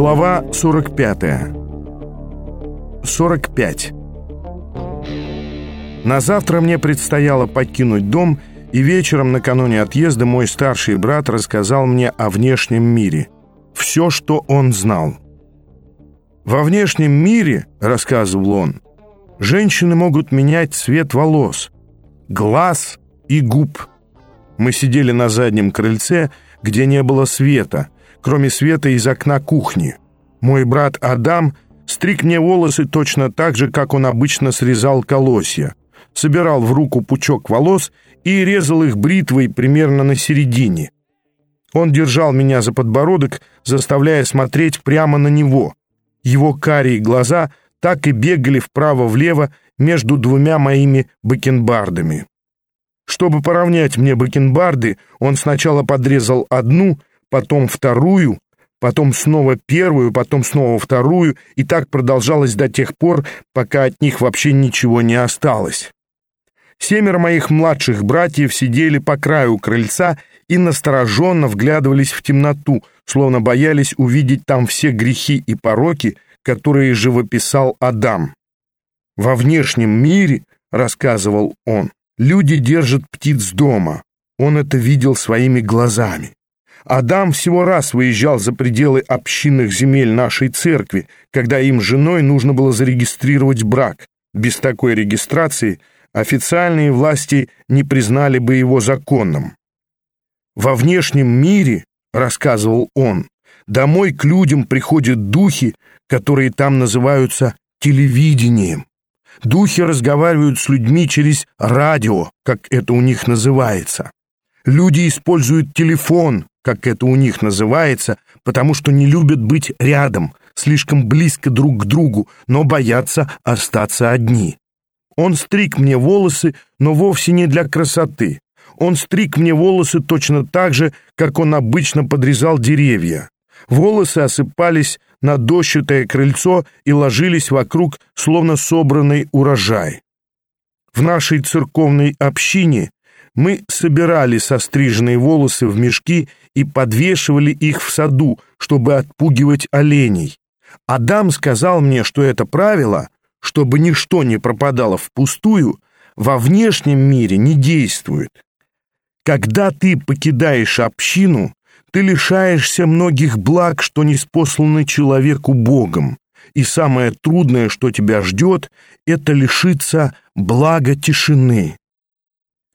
Глава 45. 45. На завтра мне предстояло покинуть дом, и вечером накануне отъезда мой старший брат рассказал мне о внешнем мире. Все, что он знал. «Во внешнем мире, — рассказывал он, — женщины могут менять цвет волос, глаз и губ. Мы сидели на заднем крыльце, где не было света — кроме света из окна кухни. Мой брат Адам стриг мне волосы точно так же, как он обычно срезал колосья. Собирал в руку пучок волос и резал их бритвой примерно на середине. Он держал меня за подбородок, заставляя смотреть прямо на него. Его карие глаза так и бегали вправо-влево между двумя моими бакенбардами. Чтобы поравнять мне бакенбарды, он сначала подрезал одну, потом вторую, потом снова первую, потом снова вторую, и так продолжалось до тех пор, пока от них вообще ничего не осталось. Семеро моих младших братьев сидели по краю крыльца и настороженно вглядывались в темноту, словно боялись увидеть там все грехи и пороки, которые живописал Адам. «Во внешнем мире, — рассказывал он, — люди держат птиц дома. Он это видел своими глазами. Адам всего раз выезжал за пределы общинных земель нашей церкви, когда им с женой нужно было зарегистрировать брак. Без такой регистрации официальные власти не признали бы его законным. «Во внешнем мире, — рассказывал он, — домой к людям приходят духи, которые там называются телевидением. Духи разговаривают с людьми через радио, как это у них называется. Люди используют телефон, как это у них называется, потому что не любят быть рядом, слишком близко друг к другу, но боятся остаться одни. Он стриг мне волосы, но вовсе не для красоты. Он стриг мне волосы точно так же, как он обычно подрезал деревья. Волосы осыпались на дощатое крыльцо и ложились вокруг, словно собранный урожай. В нашей церковной общине мы собирали состриженные волосы в мешки и подвешивали их в саду, чтобы отпугивать оленей. Адам сказал мне, что это правило, чтобы ничто не пропадало впустую, во внешнем мире не действует. Когда ты покидаешь общину, ты лишаешься многих благ, что не спосланы человеку Богом. И самое трудное, что тебя ждет, это лишиться блага тишины.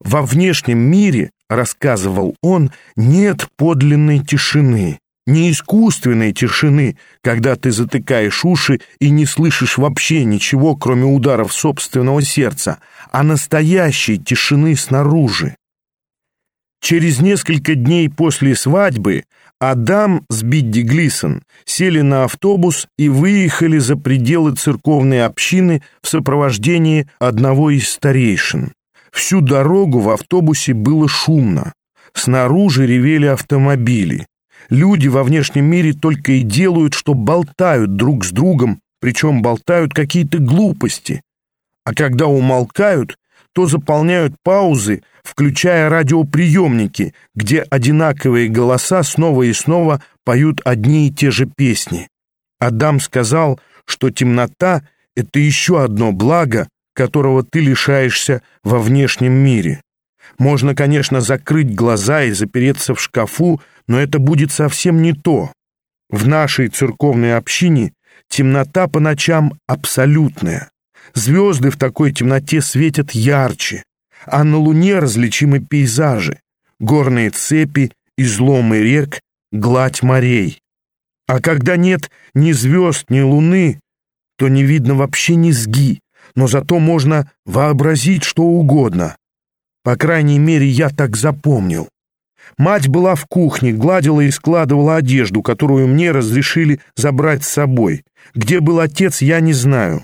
Во внешнем мире, рассказывал он, нет подлинной тишины, не искусственной тишины, когда ты затыкаешь уши и не слышишь вообще ничего, кроме ударов собственного сердца, а настоящей тишины снаружи. Через несколько дней после свадьбы Адам с Бидди Глисон сели на автобус и выехали за пределы церковной общины в сопровождении одного из старейшин. Всю дорогу в автобусе было шумно. Снаружи ревели автомобили. Люди во внешнем мире только и делают, что болтают друг с другом, причем болтают какие-то глупости. А когда умолкают, то заполняют паузы, включая радиоприемники, где одинаковые голоса снова и снова поют одни и те же песни. Адам сказал, что темнота — это еще одно благо, которого ты лишаешься во внешнем мире. Можно, конечно, закрыть глаза и запереться в шкафу, но это будет совсем не то. В нашей церковной общине темнота по ночам абсолютная. Звезды в такой темноте светят ярче, а на луне различимы пейзажи, горные цепи, изломы рек, гладь морей. А когда нет ни звезд, ни луны, то не видно вообще низги, но зато можно вообразить что угодно. По крайней мере, я так запомнил. Мать была в кухне, гладила и складывала одежду, которую мне разрешили забрать с собой. Где был отец, я не знаю.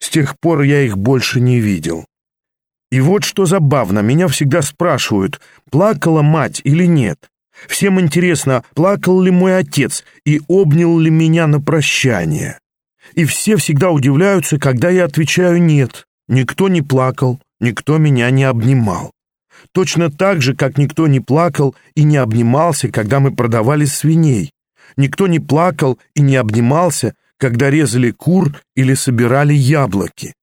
С тех пор я их больше не видел. И вот что забавно, меня всегда спрашивают, плакала мать или нет. Всем интересно, плакал ли мой отец и обнял ли меня на прощание и все всегда удивляются, когда я отвечаю «нет». Никто не плакал, никто меня не обнимал. Точно так же, как никто не плакал и не обнимался, когда мы продавали свиней. Никто не плакал и не обнимался, когда резали кур или собирали яблоки.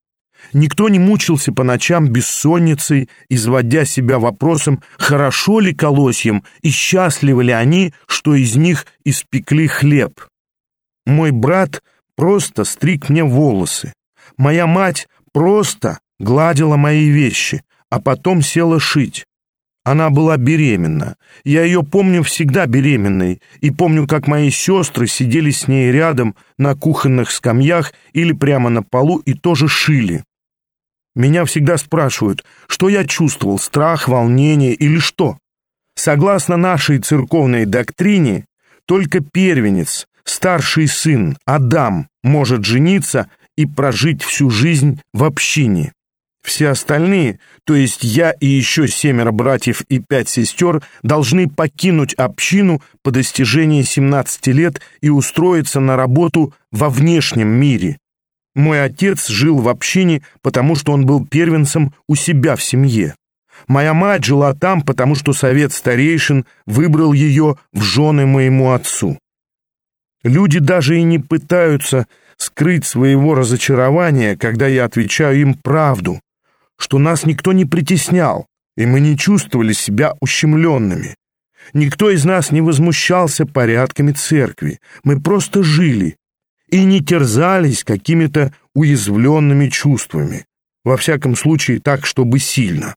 Никто не мучился по ночам бессонницей, изводя себя вопросом, хорошо ли колосьям и счастливы ли они, что из них испекли хлеб. Мой брат просто стриг мне волосы. Моя мать просто гладила мои вещи, а потом села шить. Она была беременна. Я ее помню всегда беременной, и помню, как мои сестры сидели с ней рядом на кухонных скамьях или прямо на полу и тоже шили. Меня всегда спрашивают, что я чувствовал, страх, волнение или что. Согласно нашей церковной доктрине, только первенец, старший сын, Адам, может жениться и прожить всю жизнь в общине. Все остальные, то есть я и еще семеро братьев и пять сестер, должны покинуть общину по достижении 17 лет и устроиться на работу во внешнем мире. Мой отец жил в общине, потому что он был первенцем у себя в семье. Моя мать жила там, потому что совет старейшин выбрал ее в жены моему отцу. Люди даже и не пытаются скрыть своего разочарования, когда я отвечаю им правду, что нас никто не притеснял, и мы не чувствовали себя ущемленными. Никто из нас не возмущался порядками церкви, мы просто жили и не терзались какими-то уязвленными чувствами, во всяком случае так, чтобы сильно.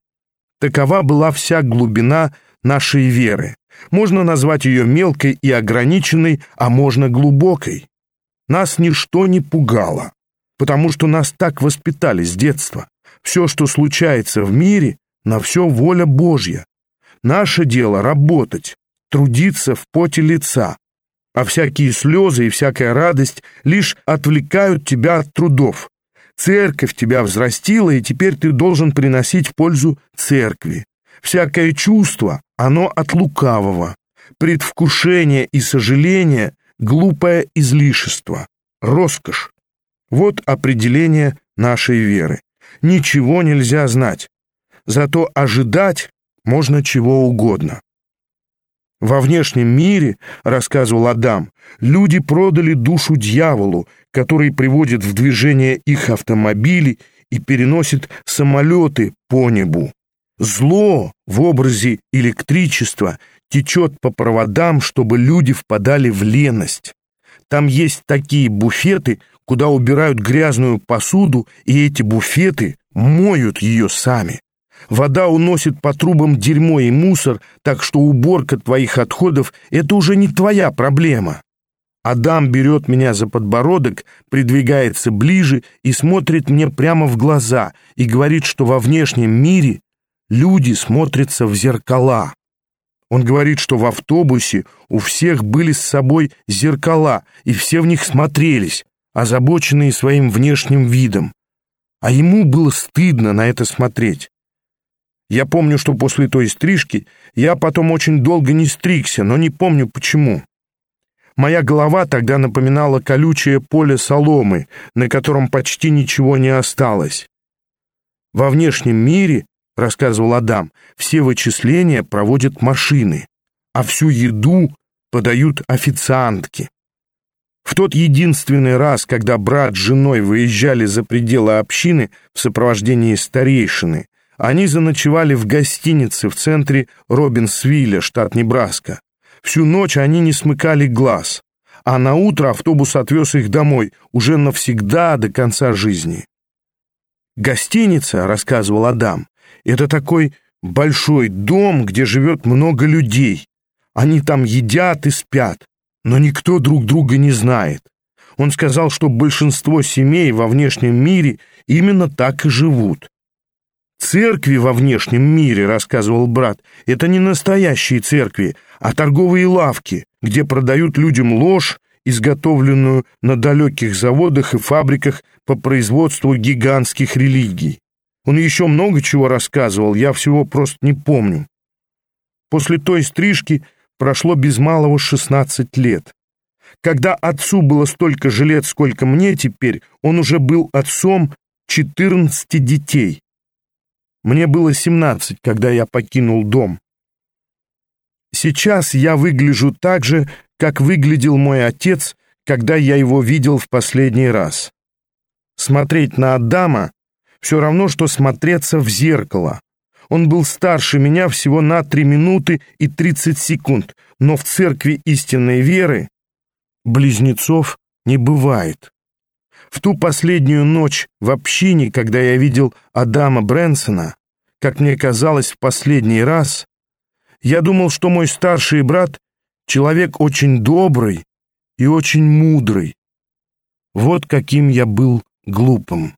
Такова была вся глубина нашей веры. Можно назвать ее мелкой и ограниченной, а можно глубокой. Нас ничто не пугало, потому что нас так воспитали с детства. Все, что случается в мире, на все воля Божья. Наше дело — работать, трудиться в поте лица, а всякие слезы и всякая радость лишь отвлекают тебя от трудов. Церковь тебя взрастила, и теперь ты должен приносить пользу церкви. Всякое чувство, оно от лукавого. Предвкушение и сожаление — глупое излишество, роскошь. Вот определение нашей веры ничего нельзя знать. Зато ожидать можно чего угодно. Во внешнем мире, рассказывал Адам, люди продали душу дьяволу, который приводит в движение их автомобили и переносит самолеты по небу. Зло в образе электричества течет по проводам, чтобы люди впадали в леность. Там есть такие буфеты, куда убирают грязную посуду, и эти буфеты моют ее сами. Вода уносит по трубам дерьмо и мусор, так что уборка твоих отходов — это уже не твоя проблема. Адам берет меня за подбородок, придвигается ближе и смотрит мне прямо в глаза и говорит, что во внешнем мире люди смотрятся в зеркала. Он говорит, что в автобусе у всех были с собой зеркала, и все в них смотрелись, озабоченные своим внешним видом. А ему было стыдно на это смотреть. Я помню, что после той стрижки я потом очень долго не стригся, но не помню почему. Моя голова тогда напоминала колючее поле соломы, на котором почти ничего не осталось. Во внешнем мире, рассказывал Адам, все вычисления проводят машины, а всю еду подают официантки. В тот единственный раз, когда брат с женой выезжали за пределы общины в сопровождении старейшины, они заночевали в гостинице в центре Робинсвилля, штат Небраска. Всю ночь они не смыкали глаз, а на утро автобус отвез их домой, уже навсегда до конца жизни. «Гостиница», — рассказывал Адам, — «это такой большой дом, где живет много людей. Они там едят и спят но никто друг друга не знает. Он сказал, что большинство семей во внешнем мире именно так и живут. Церкви во внешнем мире, рассказывал брат, это не настоящие церкви, а торговые лавки, где продают людям ложь, изготовленную на далеких заводах и фабриках по производству гигантских религий. Он еще много чего рассказывал, я всего просто не помню. После той стрижки прошло без малого 16 лет. Когда отцу было столько же лет, сколько мне теперь, он уже был отцом 14 детей. Мне было 17, когда я покинул дом. Сейчас я выгляжу так же, как выглядел мой отец, когда я его видел в последний раз. Смотреть на Адама все равно, что смотреться в зеркало. Он был старше меня всего на три минуты и тридцать секунд, но в церкви истинной веры близнецов не бывает. В ту последнюю ночь в общине, когда я видел Адама Брэнсона, как мне казалось в последний раз, я думал, что мой старший брат — человек очень добрый и очень мудрый. Вот каким я был глупым.